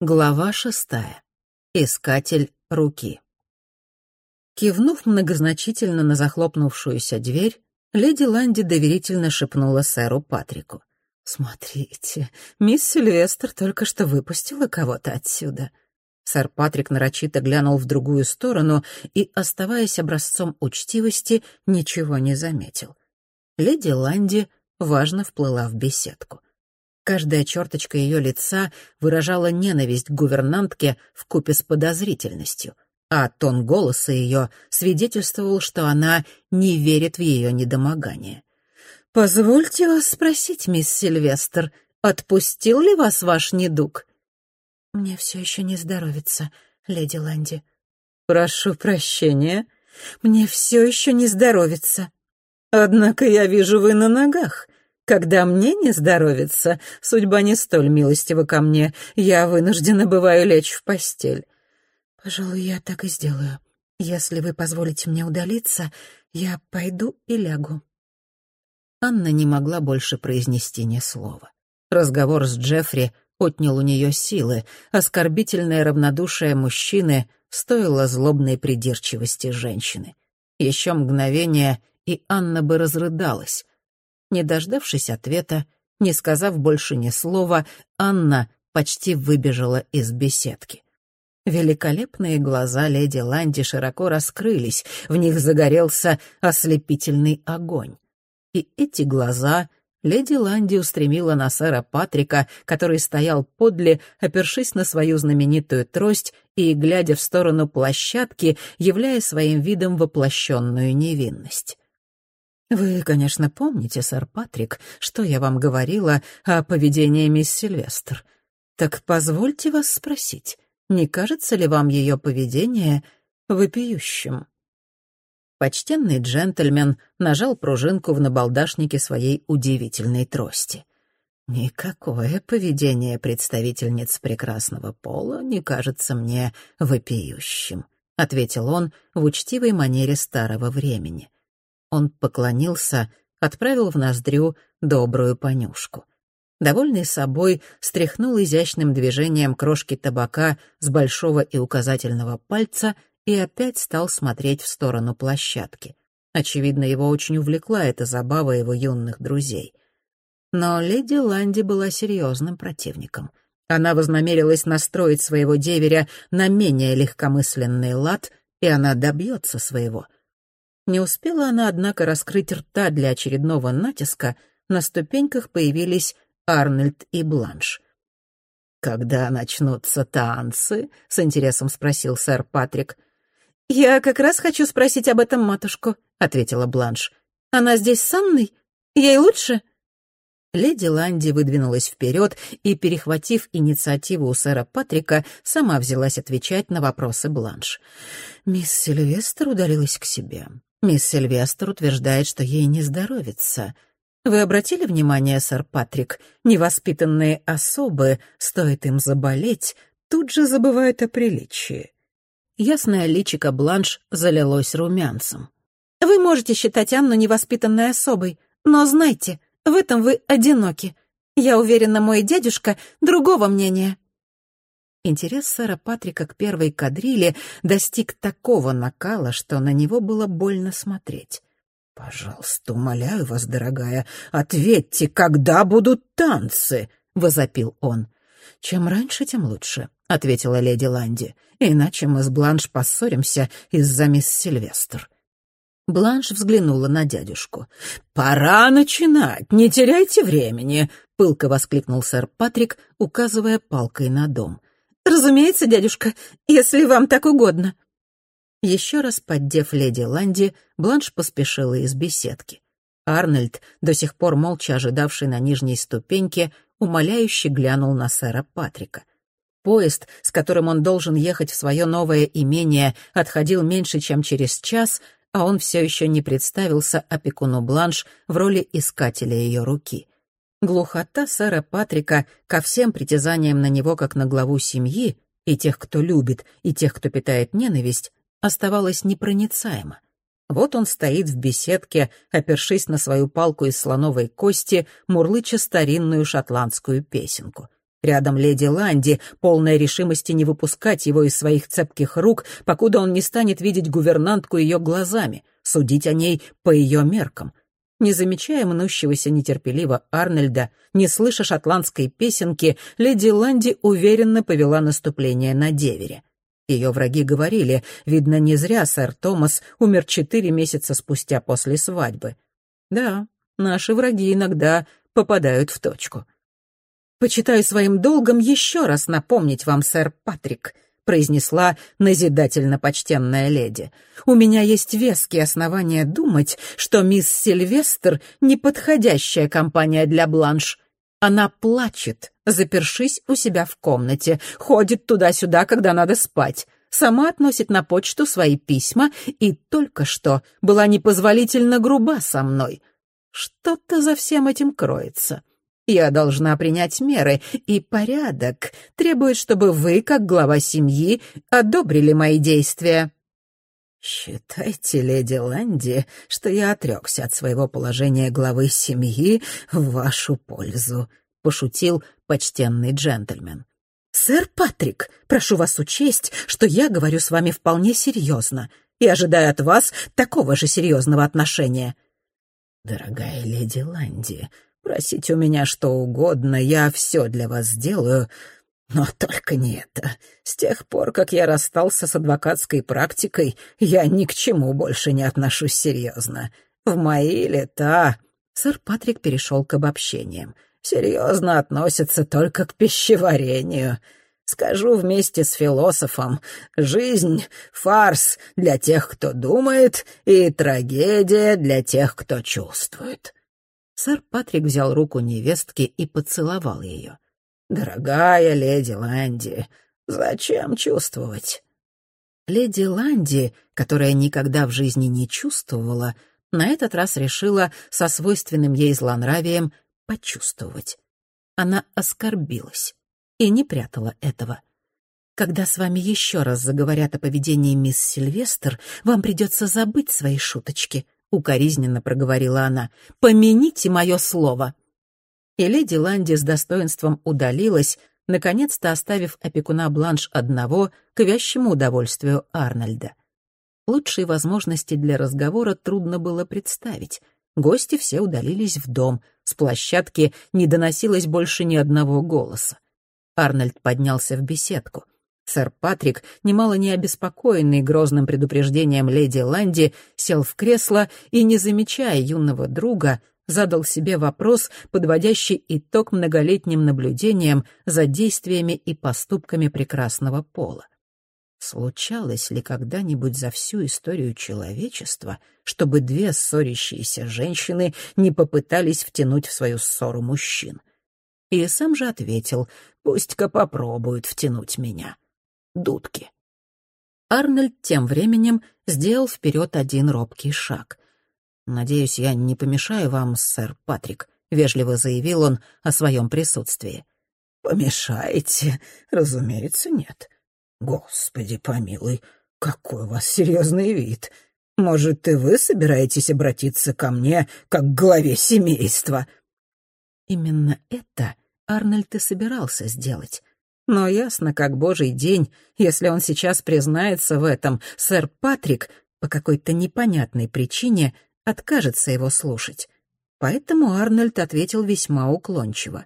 Глава шестая. Искатель руки. Кивнув многозначительно на захлопнувшуюся дверь, леди Ланди доверительно шепнула сэру Патрику. «Смотрите, мисс Сильвестр только что выпустила кого-то отсюда». Сэр Патрик нарочито глянул в другую сторону и, оставаясь образцом учтивости, ничего не заметил. Леди Ланди важно вплыла в беседку. Каждая черточка ее лица выражала ненависть к гувернантке вкупе с подозрительностью, а тон голоса ее свидетельствовал, что она не верит в ее недомогание. «Позвольте вас спросить, мисс Сильвестр, отпустил ли вас ваш недуг?» «Мне все еще не здоровится, леди Ланди». «Прошу прощения, мне все еще не здоровится. Однако я вижу, вы на ногах. Когда мне не здоровится, судьба не столь милостива ко мне. Я вынуждена бываю лечь в постель. Пожалуй, я так и сделаю. Если вы позволите мне удалиться, я пойду и лягу. Анна не могла больше произнести ни слова. Разговор с Джеффри отнял у нее силы. Оскорбительное равнодушие мужчины стоило злобной придирчивости женщины. Еще мгновение, и Анна бы разрыдалась. Не дождавшись ответа, не сказав больше ни слова, Анна почти выбежала из беседки. Великолепные глаза леди Ланди широко раскрылись, в них загорелся ослепительный огонь. И эти глаза леди Ланди устремила на сэра Патрика, который стоял подле, опершись на свою знаменитую трость и глядя в сторону площадки, являя своим видом воплощенную невинность. «Вы, конечно, помните, сэр Патрик, что я вам говорила о поведении мисс Сильвестр. Так позвольте вас спросить, не кажется ли вам ее поведение вопиющим?» Почтенный джентльмен нажал пружинку в набалдашнике своей удивительной трости. «Никакое поведение представительниц прекрасного пола не кажется мне вопиющим», — ответил он в учтивой манере старого времени. Он поклонился, отправил в ноздрю добрую понюшку. Довольный собой, стряхнул изящным движением крошки табака с большого и указательного пальца и опять стал смотреть в сторону площадки. Очевидно, его очень увлекла эта забава его юных друзей. Но леди Ланди была серьезным противником. Она вознамерилась настроить своего деверя на менее легкомысленный лад, и она добьется своего — не успела она, однако, раскрыть рта для очередного натиска, на ступеньках появились Арнольд и Бланш. «Когда начнутся танцы?» — с интересом спросил сэр Патрик. «Я как раз хочу спросить об этом матушку», — ответила Бланш. «Она здесь с Анной? Ей лучше?» Леди Ланди выдвинулась вперед и, перехватив инициативу у сэра Патрика, сама взялась отвечать на вопросы Бланш. Мисс Сильвестр удалилась к себе. Мисс Сильвестр утверждает, что ей не здоровится. Вы обратили внимание, сэр Патрик, невоспитанные особы, стоит им заболеть, тут же забывают о приличии. Ясное личико Бланш залилось румянцем. Вы можете считать Анну невоспитанной особой, но знайте, в этом вы одиноки. Я уверена, мой дядюшка другого мнения. Интерес сэра Патрика к первой кадриле достиг такого накала, что на него было больно смотреть. «Пожалуйста, умоляю вас, дорогая, ответьте, когда будут танцы?» — возопил он. «Чем раньше, тем лучше», — ответила леди Ланди. «Иначе мы с Бланш поссоримся из-за мисс Сильвестр». Бланш взглянула на дядюшку. «Пора начинать, не теряйте времени!» — пылко воскликнул сэр Патрик, указывая палкой на дом. «Разумеется, дядюшка, если вам так угодно». Еще раз поддев леди Ланди, Бланш поспешила из беседки. Арнольд, до сих пор молча ожидавший на нижней ступеньке, умоляюще глянул на сэра Патрика. Поезд, с которым он должен ехать в свое новое имение, отходил меньше, чем через час, а он все еще не представился опекуну Бланш в роли искателя ее руки — Глухота сэра Патрика ко всем притязаниям на него как на главу семьи, и тех, кто любит, и тех, кто питает ненависть, оставалась непроницаема. Вот он стоит в беседке, опершись на свою палку из слоновой кости, мурлыча старинную шотландскую песенку. Рядом леди Ланди, полная решимости не выпускать его из своих цепких рук, покуда он не станет видеть гувернантку ее глазами, судить о ней по ее меркам. Не замечая мнущегося нетерпеливо Арнольда, не слыша шотландской песенки, леди Ланди уверенно повела наступление на девере. Ее враги говорили, видно, не зря сэр Томас умер четыре месяца спустя после свадьбы. Да, наши враги иногда попадают в точку. «Почитаю своим долгом еще раз напомнить вам, сэр Патрик», произнесла назидательно почтенная леди. «У меня есть веские основания думать, что мисс Сильвестр — неподходящая компания для Бланш. Она плачет, запершись у себя в комнате, ходит туда-сюда, когда надо спать, сама относит на почту свои письма и только что была непозволительно груба со мной. Что-то за всем этим кроется. Я должна принять меры, и порядок требует, чтобы вы, как глава семьи, одобрили мои действия». «Считайте, леди Ланди, что я отрекся от своего положения главы семьи в вашу пользу», — пошутил почтенный джентльмен. «Сэр Патрик, прошу вас учесть, что я говорю с вами вполне серьезно и ожидаю от вас такого же серьезного отношения». «Дорогая леди Ланди, Просите у меня что угодно, я все для вас сделаю, но только не это. С тех пор, как я расстался с адвокатской практикой, я ни к чему больше не отношусь серьезно. В мои лета...» Сэр Патрик перешел к обобщениям. «Серьезно относятся только к пищеварению. Скажу вместе с философом, жизнь — фарс для тех, кто думает, и трагедия для тех, кто чувствует. Сэр Патрик взял руку невестки и поцеловал ее. «Дорогая леди Ланди, зачем чувствовать?» Леди Ланди, которая никогда в жизни не чувствовала, на этот раз решила со свойственным ей злонравием почувствовать. Она оскорбилась и не прятала этого. Когда с вами еще раз заговорят о поведении мисс Сильвестр, вам придется забыть свои шуточки, — укоризненно проговорила она. «Помяните мое слово!» И леди Ланди с достоинством удалилась, наконец-то оставив опекуна Бланш одного к вящему удовольствию Арнольда. Лучшей возможности для разговора трудно было представить. Гости все удалились в дом, с площадки не доносилось больше ни одного голоса. Арнольд поднялся в беседку — Сэр Патрик, немало не обеспокоенный грозным предупреждением леди Ланди, сел в кресло и, не замечая юного друга, задал себе вопрос, подводящий итог многолетним наблюдениям за действиями и поступками прекрасного пола. Случалось ли когда-нибудь за всю историю человечества, чтобы две ссорящиеся женщины не попытались втянуть в свою ссору мужчин? И сам же ответил, пусть-ка попробуют втянуть меня дудки. Арнольд тем временем сделал вперед один робкий шаг. «Надеюсь, я не помешаю вам, сэр Патрик», — вежливо заявил он о своем присутствии. «Помешаете? Разумеется, нет. Господи помилуй, какой у вас серьезный вид. Может, и вы собираетесь обратиться ко мне как к главе семейства?» Именно это Арнольд и собирался сделать. Но ясно, как божий день, если он сейчас признается в этом, сэр Патрик по какой-то непонятной причине откажется его слушать. Поэтому Арнольд ответил весьма уклончиво.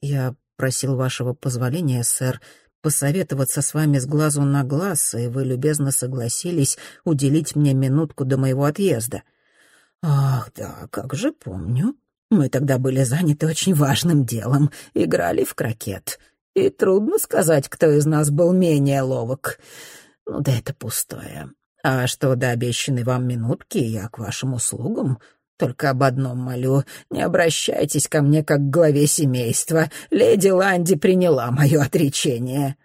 «Я просил вашего позволения, сэр, посоветоваться с вами с глазу на глаз, и вы любезно согласились уделить мне минутку до моего отъезда». «Ах, да, как же помню. Мы тогда были заняты очень важным делом, играли в крокет и трудно сказать, кто из нас был менее ловок. Ну да это пустое. А что до обещанной вам минутки, я к вашим услугам. Только об одном молю, не обращайтесь ко мне как к главе семейства. Леди Ланди приняла мое отречение».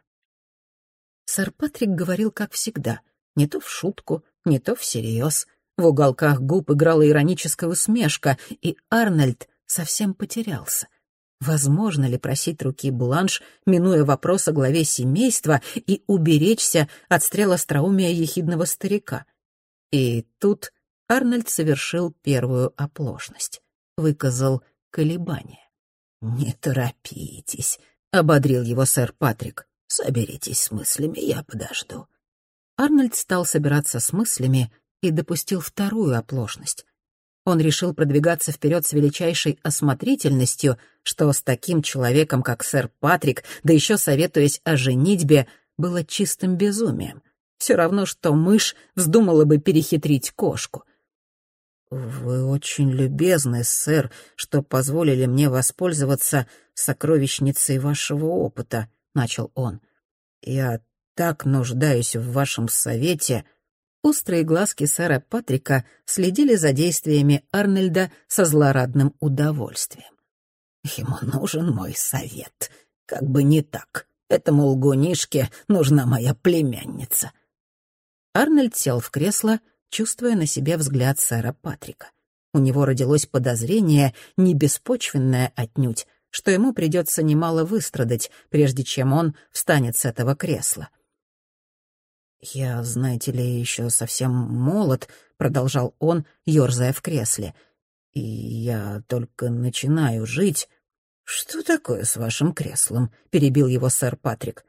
Сэр Патрик говорил, как всегда, не то в шутку, не то всерьез. В уголках губ играла ироническая усмешка, и Арнольд совсем потерялся. Возможно ли просить руки Бланш, минуя вопрос о главе семейства, и уберечься от стрел остроумия ехидного старика? И тут Арнольд совершил первую оплошность. Выказал колебание. «Не торопитесь. — ободрил его сэр Патрик. «Соберитесь с мыслями, я подожду». Арнольд стал собираться с мыслями и допустил вторую оплошность. Он решил продвигаться вперед с величайшей осмотрительностью, что с таким человеком, как сэр Патрик, да еще советуясь о женитьбе, было чистым безумием. Все равно, что мышь вздумала бы перехитрить кошку. «Вы очень любезны, сэр, что позволили мне воспользоваться сокровищницей вашего опыта», — начал он. «Я так нуждаюсь в вашем совете». Острые глазки сэра Патрика следили за действиями Арнольда со злорадным удовольствием. «Ему нужен мой совет. Как бы не так. Этому лгунишке нужна моя племянница». Арнольд сел в кресло, чувствуя на себе взгляд сэра Патрика. У него родилось подозрение, не беспочвенное отнюдь, что ему придется немало выстрадать, прежде чем он встанет с этого кресла. «Я, знаете ли, еще совсем молод», — продолжал он, ерзая в кресле. «И я только начинаю жить». «Что такое с вашим креслом?» — перебил его сэр Патрик.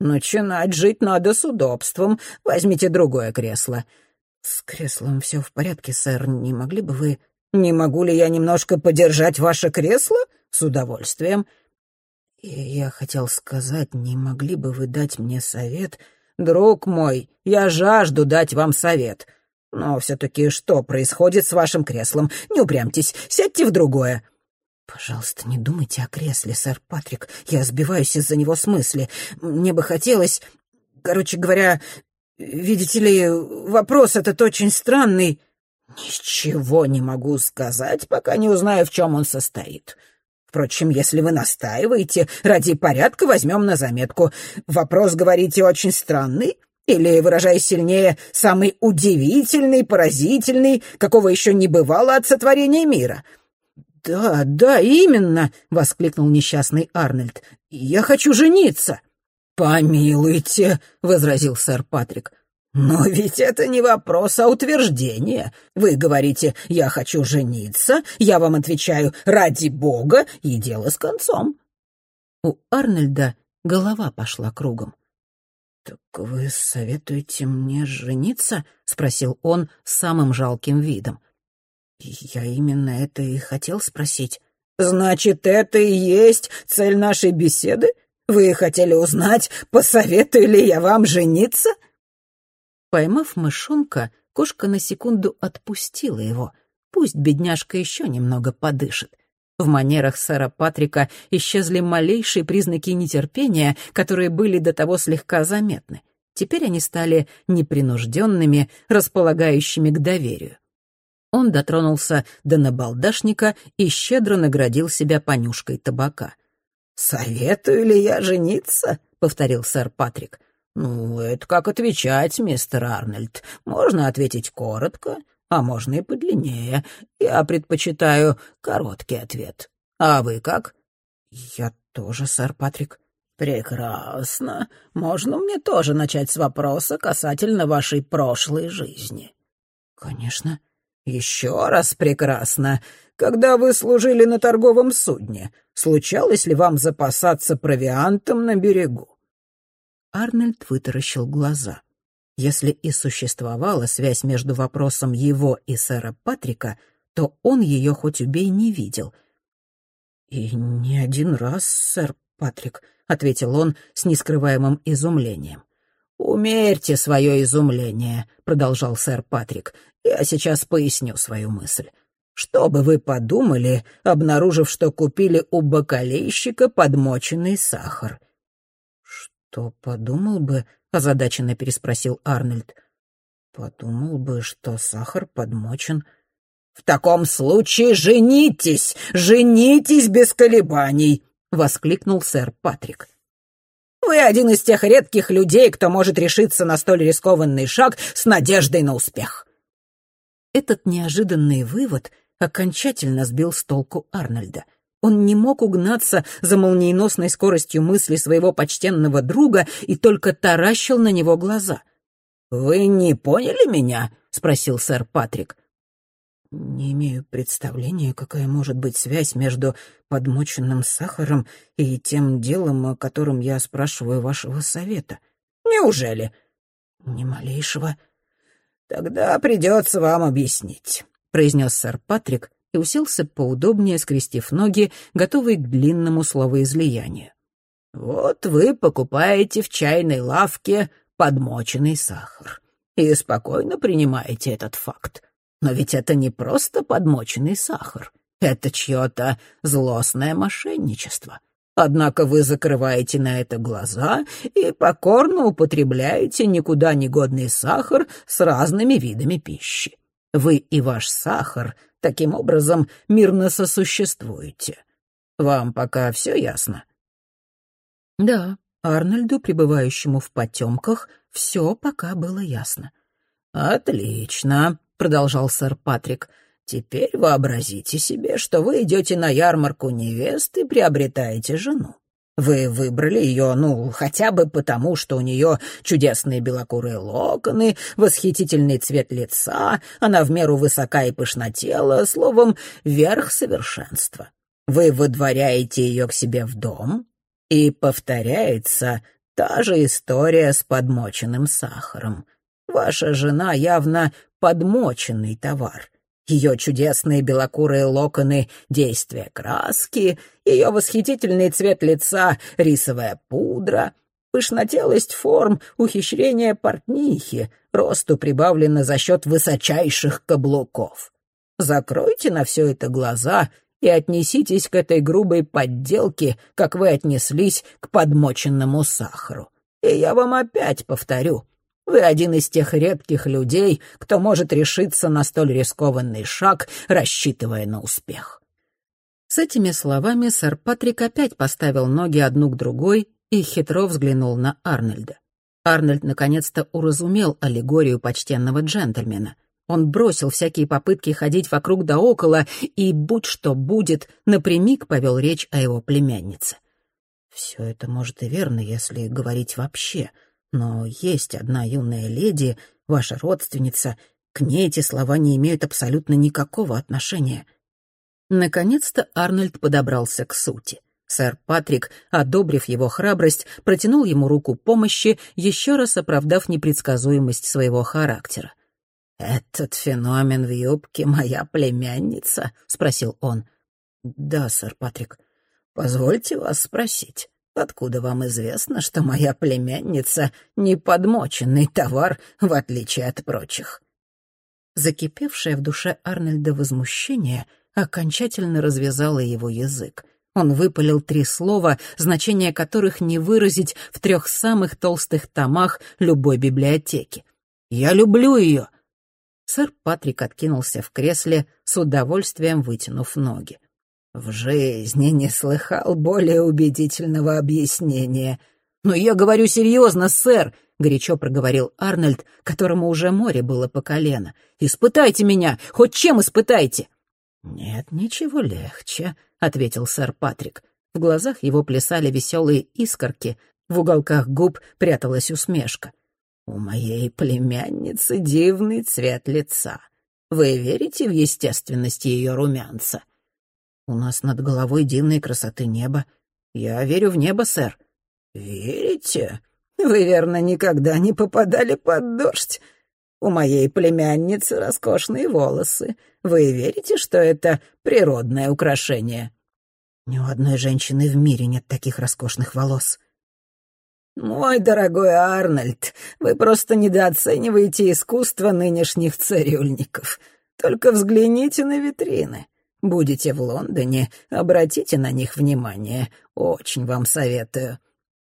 «Начинать жить надо с удобством. Возьмите другое кресло». «С креслом все в порядке, сэр. Не могли бы вы...» «Не могу ли я немножко подержать ваше кресло?» «С удовольствием». «Я хотел сказать, не могли бы вы дать мне совет...» «Друг мой, я жажду дать вам совет. Но все-таки что происходит с вашим креслом? Не упрямьтесь, сядьте в другое». «Пожалуйста, не думайте о кресле, сэр Патрик. Я сбиваюсь из-за него с мысли. Мне бы хотелось... Короче говоря, видите ли, вопрос этот очень странный. Ничего не могу сказать, пока не узнаю, в чем он состоит. Впрочем, если вы настаиваете, ради порядка возьмем на заметку. Вопрос, говорите, очень странный, или, выражаясь сильнее, самый удивительный, поразительный, какого еще не бывало от сотворения мира. «Да, да, именно!» — воскликнул несчастный Арнольд. «Я хочу жениться!» «Помилуйте!» — возразил сэр Патрик. «Но ведь это не вопрос, а утверждение. Вы говорите, я хочу жениться, я вам отвечаю, ради бога, и дело с концом». У Арнольда голова пошла кругом. «Так вы советуете мне жениться?» — спросил он самым жалким видом. «Я именно это и хотел спросить». «Значит, это и есть цель нашей беседы? Вы хотели узнать, посоветую ли я вам жениться?» Поймав мышонка, кошка на секунду отпустила его. Пусть бедняжка еще немного подышит. В манерах сэра Патрика исчезли малейшие признаки нетерпения, которые были до того слегка заметны. Теперь они стали непринужденными, располагающими к доверию. Он дотронулся до набалдашника и щедро наградил себя понюшкой табака. «Советую ли я жениться?» — повторил сэр Патрик. «Ну, это как отвечать, мистер Арнольд. Можно ответить коротко, а можно и подлиннее. Я предпочитаю короткий ответ. А вы как?» «Я тоже, сэр Патрик». «Прекрасно. Можно мне тоже начать с вопроса касательно вашей прошлой жизни?» «Конечно». «Еще раз прекрасно. Когда вы служили на торговом судне, случалось ли вам запасаться провиантом на берегу?» Арнольд вытаращил глаза. Если и существовала связь между вопросом его и сэра Патрика, то он ее хоть убей не видел. «И не один раз, сэр Патрик», — ответил он с нескрываемым изумлением. «Умерьте свое изумление», — продолжал сэр Патрик. «Я сейчас поясню свою мысль. Что бы вы подумали, обнаружив, что купили у бакалейщика подмоченный сахар? «Что подумал бы?» — озадаченно переспросил Арнольд. «Подумал бы, что сахар подмочен». «В таком случае женитесь! Женитесь без колебаний!» — воскликнул сэр Патрик. «Вы один из тех редких людей, кто может решиться на столь рискованный шаг с надеждой на успех». Этот неожиданный вывод окончательно сбил с толку Арнольда. Он не мог угнаться за молниеносной скоростью мысли своего почтенного друга и только таращил на него глаза. «Вы не поняли меня?» — спросил сэр Патрик. Не имею представления, какая может быть связь между подмоченным сахаром и тем делом, о котором я спрашиваю вашего совета. Неужели? Ни малейшего. Тогда придется вам объяснить, произнес сэр Патрик и уселся поудобнее, скрестив ноги, готовый к длинному словоизлиянию. Вот вы покупаете в чайной лавке подмоченный сахар и спокойно принимаете этот факт. Но ведь это не просто подмоченный сахар. Это чье-то злостное мошенничество. Однако вы закрываете на это глаза и покорно употребляете никуда не годный сахар с разными видами пищи. Вы и ваш сахар таким образом мирно сосуществуете. Вам пока все ясно? Да, Арнольду, пребывающему в потемках, все пока было ясно. «Отлично», — продолжал сэр Патрик. «Теперь вообразите себе, что вы идете на ярмарку невесты и приобретаете жену. Вы выбрали ее, ну, хотя бы потому, что у нее чудесные белокурые локоны, восхитительный цвет лица, она в меру высока и пышнотела, словом, верх совершенства. Вы выдворяете ее к себе в дом, и повторяется та же история с подмоченным сахаром. Ваша жена явно подмоченный товар. Ее чудесные белокурые локоны — действие краски, ее восхитительный цвет лица — рисовая пудра, пышнотелость форм — ухищрение портнихи, росту прибавлено за счет высочайших каблуков. Закройте на все это глаза и отнеситесь к этой грубой подделке, как вы отнеслись к подмоченному сахару. И я вам опять повторю — вы один из тех редких людей, кто может решиться на столь рискованный шаг, рассчитывая на успех». С этими словами сэр Патрик опять поставил ноги одну к другой и хитро взглянул на Арнольда. Арнольд наконец-то уразумел аллегорию почтенного джентльмена. Он бросил всякие попытки ходить вокруг да около и, будь что будет, напрямик повел речь о его племяннице. «Все это, может, и верно, если говорить вообще», но есть одна юная леди, ваша родственница, к ней эти слова не имеют абсолютно никакого отношения. Наконец-то Арнольд подобрался к сути. Сэр Патрик, одобрив его храбрость, протянул ему руку помощи, еще раз оправдав непредсказуемость своего характера. «Этот феномен в юбке моя племянница?» — спросил он. «Да, сэр Патрик. Позвольте вас спросить, Откуда вам известно, что моя племянница — не подмоченный товар, в отличие от прочих?» Закипевшее в душе Арнольда возмущение окончательно развязало его язык. Он выпалил три слова, значение которых не выразить в трех самых толстых томах любой библиотеки. «Я люблю ее!» Сэр Патрик откинулся в кресле, с удовольствием вытянув ноги. В жизни не слыхал более убедительного объяснения. «Но я говорю серьезно, сэр», — горячо проговорил Арнольд, которому уже море было по колено. «Испытайте меня, хоть чем испытайте». «Нет, ничего легче», — ответил сэр Патрик. В глазах его плясали веселые искорки, в уголках губ пряталась усмешка. «У моей племянницы дивный цвет лица. Вы верите в естественность ее румянца?» У нас над головой дивной красоты небо. Я верю в небо, сэр». «Верите? Вы, верно, никогда не попадали под дождь. У моей племянницы роскошные волосы. Вы верите, что это природное украшение?» «Ни у одной женщины в мире нет таких роскошных волос». «Мой дорогой Арнольд, вы просто недооцениваете искусство нынешних цирюльников. Только взгляните на витрины. Будете в Лондоне, обратите на них внимание. Очень вам советую.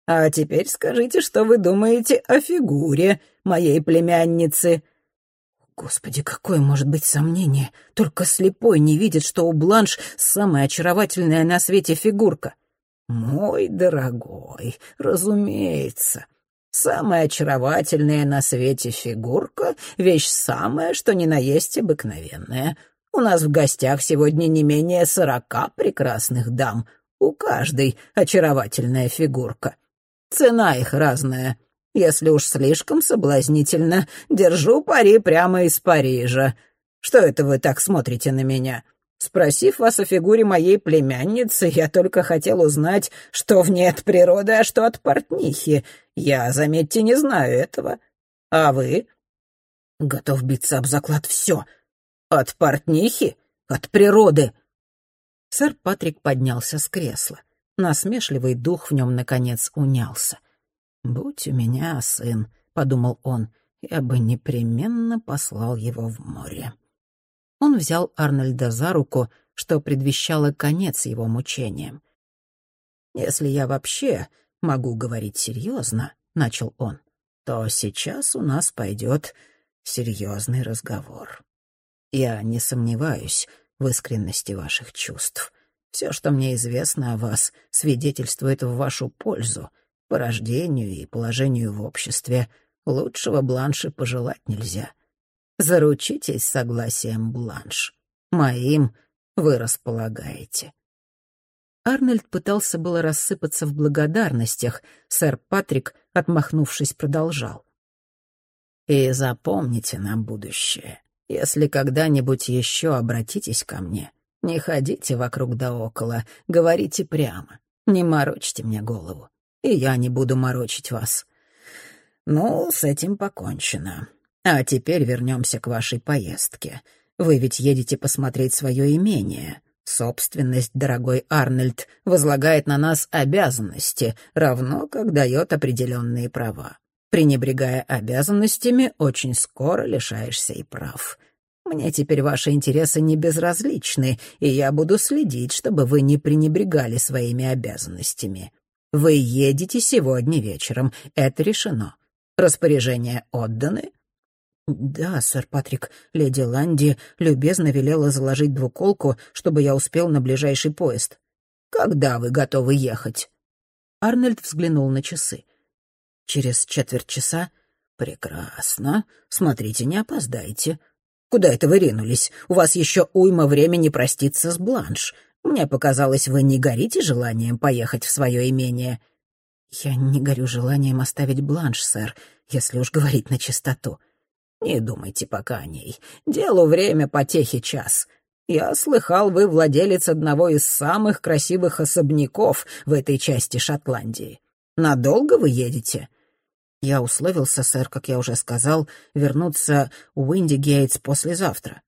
А теперь скажите, что вы думаете о фигуре моей племянницы». Господи, какое может быть сомнение? Только слепой не видит, что у Бланш самая очаровательная на свете фигурка. Мой дорогой, разумеется. Самая очаровательная на свете фигурка — вещь самая, что ни на есть обыкновенная — у нас в гостях сегодня не менее сорока прекрасных дам. У каждой очаровательная фигурка. Цена их разная. Если уж слишком соблазнительно, держу пари прямо из Парижа. Что это вы так смотрите на меня? Спросив вас о фигуре моей племянницы, я только хотел узнать, что в ней от природы, а что от портнихи. Я, заметьте, не знаю этого. А вы? Готов биться об заклад все. От портнихи? От природы. Сэр Патрик поднялся с кресла. Насмешливый дух в нем, наконец, унялся. «Будь у меня сын», — подумал он, — «я бы непременно послал его в море». Он взял Арнольда за руку, что предвещало конец его мучениям. «Если я вообще могу говорить серьезно», — начал он, — «то сейчас у нас пойдет серьезный разговор. Я не сомневаюсь в искренности ваших чувств. Все, что мне известно о вас, свидетельствует в вашу пользу. По рождению и положению в обществе лучшего бланши пожелать нельзя. Заручитесь согласием бланш. Моим вы располагаете». Арнольд пытался было рассыпаться в благодарностях. Сэр Патрик, отмахнувшись, продолжал. «И запомните на будущее, если когда-нибудь еще обратитесь ко мне, не ходите вокруг да около, говорите прямо, не морочьте мне голову, и я не буду морочить вас. Ну, с этим покончено. А теперь вернемся к вашей поездке. Вы ведь едете посмотреть свое имение. Собственность, дорогой Арнольд, возлагает на нас обязанности, равно как дает определенные права. Пренебрегая обязанностями, очень скоро лишаешься и прав. Мне теперь ваши интересы не безразличны, и я буду следить, чтобы вы не пренебрегали своими обязанностями. Вы едете сегодня вечером, это решено. Распоряжения отданы?» «Да, сэр Патрик, леди Ланди любезно велела заложить двуколку, чтобы я успел на ближайший поезд. Когда вы готовы ехать?» Арнольд взглянул на часы. «Через четверть часа?» «Прекрасно. Смотрите, не опоздайте. Куда это вы ринулись? У вас еще уйма времени проститься с Бланш. Мне показалось, вы не горите желанием поехать в свое имение». «Я не горю желанием оставить Бланш, сэр, если уж говорить на чистоту». «Не думайте пока о ней. Делу время, потехи час. Я слыхал, вы владелец одного из самых красивых особняков в этой части Шотландии. Надолго вы едете?» «Я условился, сэр, как я уже сказал, вернуться в Уинди Гейтс послезавтра».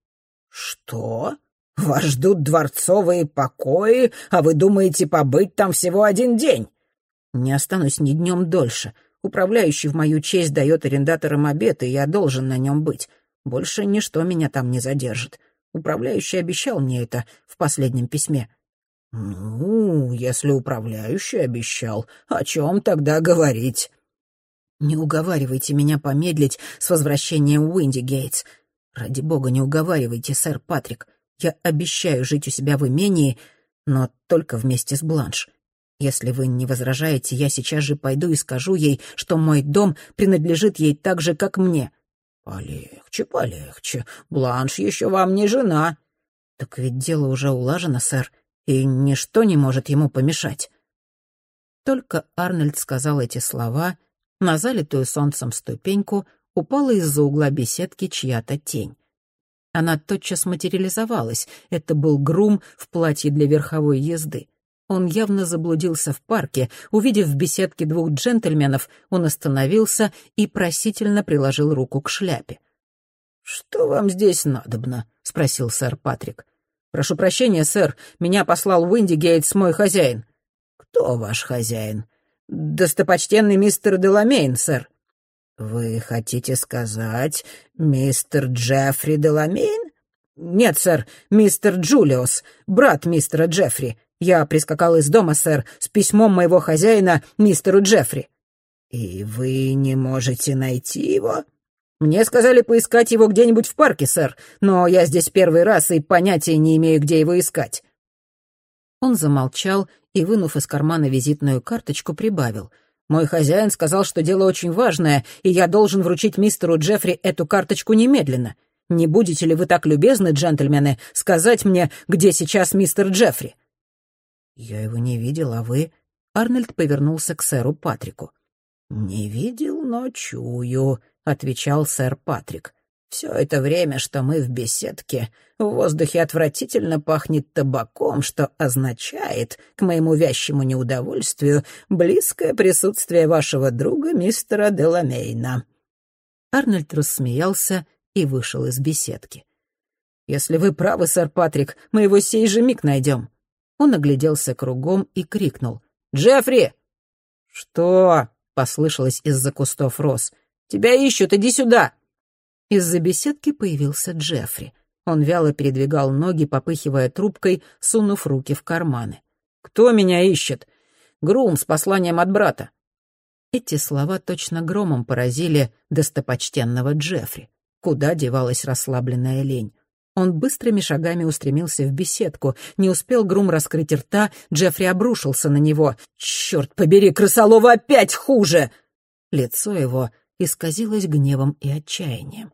«Что? Вас ждут дворцовые покои, а вы думаете побыть там всего один день?» «Не останусь ни днем дольше. Управляющий в мою честь дает арендаторам обед, и я должен на нем быть. Больше ничто меня там не задержит. Управляющий обещал мне это в последнем письме». «Ну, если управляющий обещал, о чем тогда говорить?» «Не уговаривайте меня помедлить с возвращением Уинди Гейтс. Ради бога, не уговаривайте, сэр Патрик. Я обещаю жить у себя в имении, но только вместе с Бланш. Если вы не возражаете, я сейчас же пойду и скажу ей, что мой дом принадлежит ей так же, как мне». «Полегче, полегче. Бланш еще вам не жена». «Так ведь дело уже улажено, сэр, и ничто не может ему помешать». Только Арнольд сказал эти слова, на залитую солнцем ступеньку упала из-за угла беседки чья-то тень. Она тотчас материализовалась. Это был грум в платье для верховой езды. Он явно заблудился в парке. Увидев в беседке двух джентльменов, он остановился и просительно приложил руку к шляпе. «Что вам здесь надобно?» — спросил сэр Патрик. «Прошу прощения, сэр, меня послал в Индигейтс мой хозяин». «Кто ваш хозяин?» «Достопочтенный мистер Деламейн, сэр». «Вы хотите сказать, мистер Джеффри Деламейн?» «Нет, сэр, мистер Джулиус, брат мистера Джеффри. Я прискакал из дома, сэр, с письмом моего хозяина, мистеру Джеффри». «И вы не можете найти его?» «Мне сказали поискать его где-нибудь в парке, сэр, но я здесь первый раз и понятия не имею, где его искать». Он замолчал и, вынув из кармана визитную карточку, прибавил — мой хозяин сказал, что дело очень важное, и я должен вручить мистеру Джеффри эту карточку немедленно. Не будете ли вы так любезны, джентльмены, сказать мне, где сейчас мистер Джеффри?» «Я его не видел, а вы...» Арнольд повернулся к сэру Патрику. «Не видел, но чую», — отвечал сэр Патрик. Все это время, что мы в беседке, в воздухе отвратительно пахнет табаком, что означает, к моему вящему неудовольствию, близкое присутствие вашего друга мистера Деламейна». Арнольд рассмеялся и вышел из беседки. «Если вы правы, сэр Патрик, мы его сей же миг найдем». Он огляделся кругом и крикнул. «Джеффри!» «Что?» — послышалось из-за кустов роз. «Тебя ищут, иди сюда!» Из-за беседки появился Джеффри. Он вяло передвигал ноги, попыхивая трубкой, сунув руки в карманы. «Кто меня ищет?» «Грум с посланием от брата». Эти слова точно громом поразили достопочтенного Джеффри. Куда девалась расслабленная лень? Он быстрыми шагами устремился в беседку. Не успел Грум раскрыть рта, Джеффри обрушился на него. «Черт побери, крысолова опять хуже!» Лицо его исказилось гневом и отчаянием.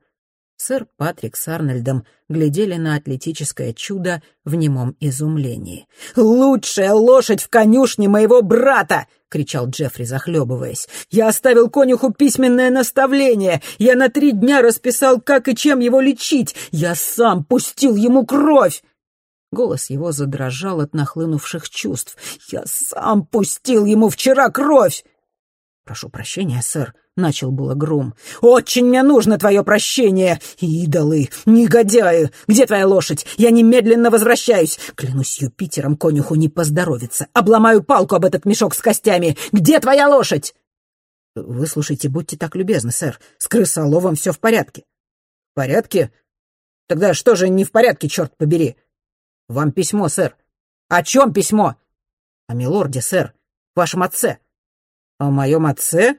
Сэр Патрик с Арнольдом глядели на атлетическое чудо в немом изумлении. «Лучшая лошадь в конюшне моего брата!» — кричал Джеффри, захлебываясь. «Я оставил конюху письменное наставление. Я на три дня расписал, как и чем его лечить. Я сам пустил ему кровь!» Голос его задрожал от нахлынувших чувств. «Я сам пустил ему вчера кровь!» «Прошу прощения, сэр», начал было Грум. «Очень мне нужно твое прощение! Идолы! Негодяи! Где твоя лошадь? Я немедленно возвращаюсь! Клянусь Юпитером, конюху не поздоровится! Обломаю палку об этот мешок с костями! Где твоя лошадь?» «Выслушайте, будьте так любезны, сэр. С крысоловом все в порядке». «В порядке? Тогда что же не в порядке, черт побери?» «Вам письмо, сэр». «О чем письмо?» «О милорде, сэр. Вашем отце». «О моем отце?»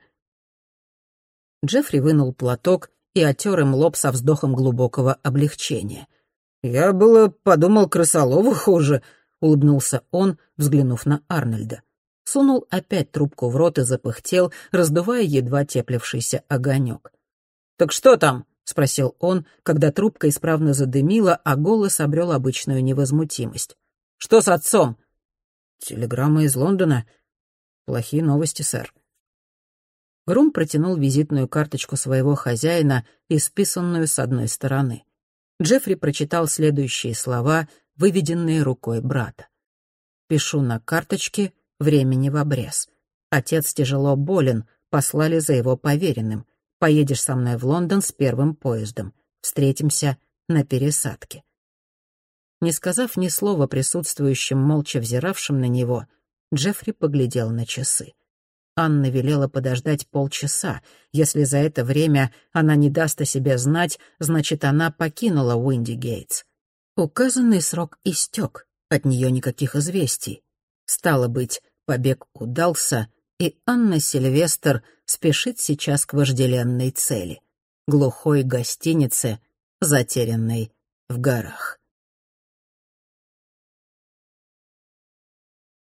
Джеффри вынул платок и отер им лоб со вздохом глубокого облегчения. «Я было подумал, крысолову хуже», — улыбнулся он, взглянув на Арнольда. Сунул опять трубку в рот и запыхтел, раздувая едва теплившийся огонек. «Так что там?» — спросил он, когда трубка исправно задымила, а голос обрел обычную невозмутимость. «Что с отцом?» «Телеграмма из Лондона. Плохие новости, сэр. Грум протянул визитную карточку своего хозяина, исписанную с одной стороны. Джеффри прочитал следующие слова, выведенные рукой брата. «Пишу на карточке, времени в обрез. Отец тяжело болен, послали за его поверенным. Поедешь со мной в Лондон с первым поездом. Встретимся на пересадке». Не сказав ни слова присутствующим, молча взиравшим на него, Джеффри поглядел на часы. Анна велела подождать полчаса. Если за это время она не даст о себе знать, значит, она покинула Уинди Гейтс. Указанный срок истек, от нее никаких известий. Стало быть, побег удался, и Анна Сильвестр спешит сейчас к вожделенной цели — глухой гостинице, затерянной в горах.